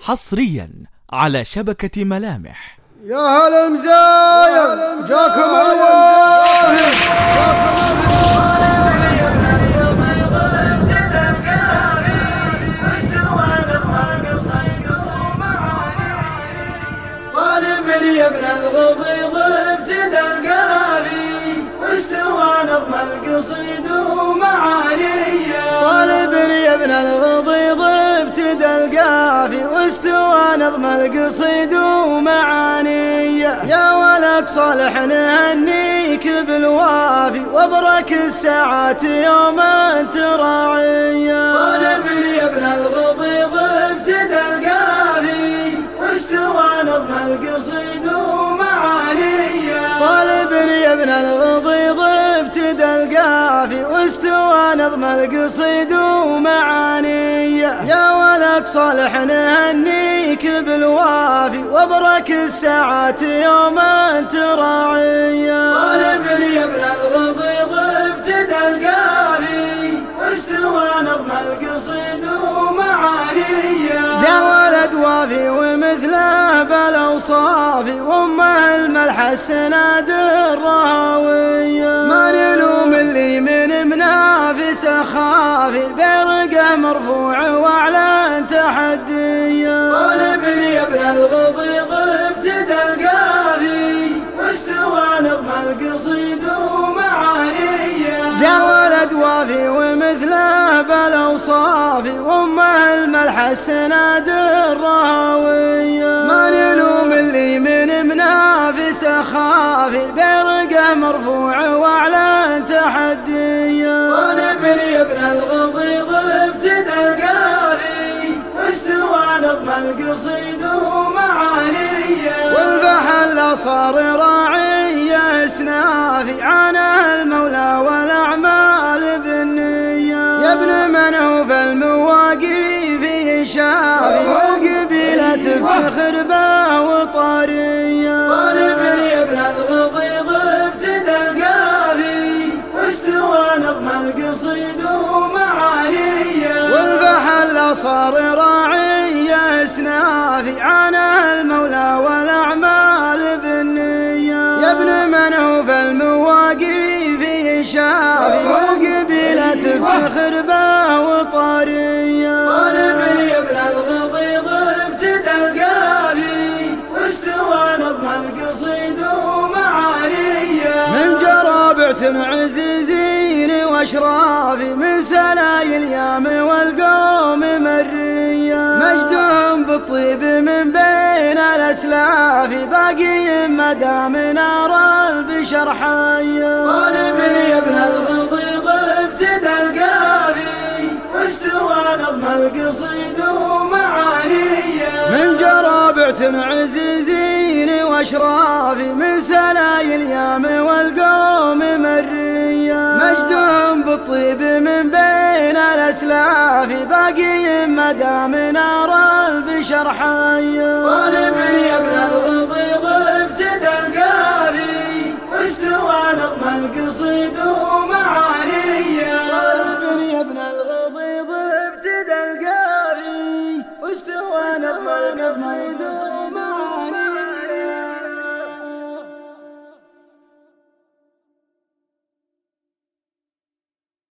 حصريا. على شبكة ملامح. يا هل المزايا جاكم الواهب طالب يا ابن الغضيض واستوى نظم القصيد ومعانيه يا ولد صالح نهنيك بالوافي وابرك الساعات يوم تراعيه طالب يا ابن الغضيض ابتدى القافي. واستوى نظم القصيد ومعانيه طالب يا ابن الغضيض ابتدى القافي. واستوى نظم القصيد ومعانيه يا ولد صالح نهنيك بالوافي وابرك الساعات يوم تراعيه طالب يا ابن الغضيض ابتدى القافي واستوى نظم القصيد ومعانيه. يا ولد وافي ومثله بالأوصاف وامه الملح السناد الراويه ما نلوم اللي من منافس خافي برقه مرفوع نظم القصيد ومعانيه يا ولد وافي ومثله بالاوصاف وامه الملح السناد الراوية. ما نلوم اللي من منافس خافي برقه مرفوع واعلان تحدية. طالب يا ابن الغضيض ابتدى القافي واستوى نظم القصيد ومعانيه والفحل صار راعي اسنافي عانى المولى والأعمال بالنية. يا ابن من هو في شافي. والقبيله تفتخر به وطاريه طالب يا ابن الغضيض ابتدى القافي. واستوى نظم القصيد ومعانيه. والفحل صار راعي تفتخر به وطارية. طالب يا ابن الغضيض ابتدى القافي واستوى نظم القصيد ومعانيه من جرابعة عزيزين واشرافي من سلاي اليام والقوم مرية. مجدهم بالطيب من بين الأسلاف باقي مدام نار البشر حية. طالب يا ابن الغضيض نظم القصيد ومعانيه من جرابعة عزيزين واشرافي من سلاي اليام والقوم مرية. مجدهم بالطيب من بين الأسلاف باقي مدام نار البشر حية. طالب يا ابن الغضيض الغضيض